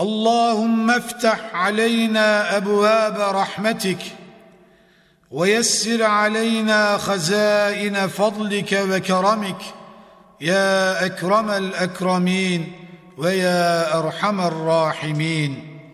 اللهم افتح علينا أبواب رحمتك ويسر علينا خزائن فضلك وكرمك يا أكرم الأكرمين ويا أرحم الراحمين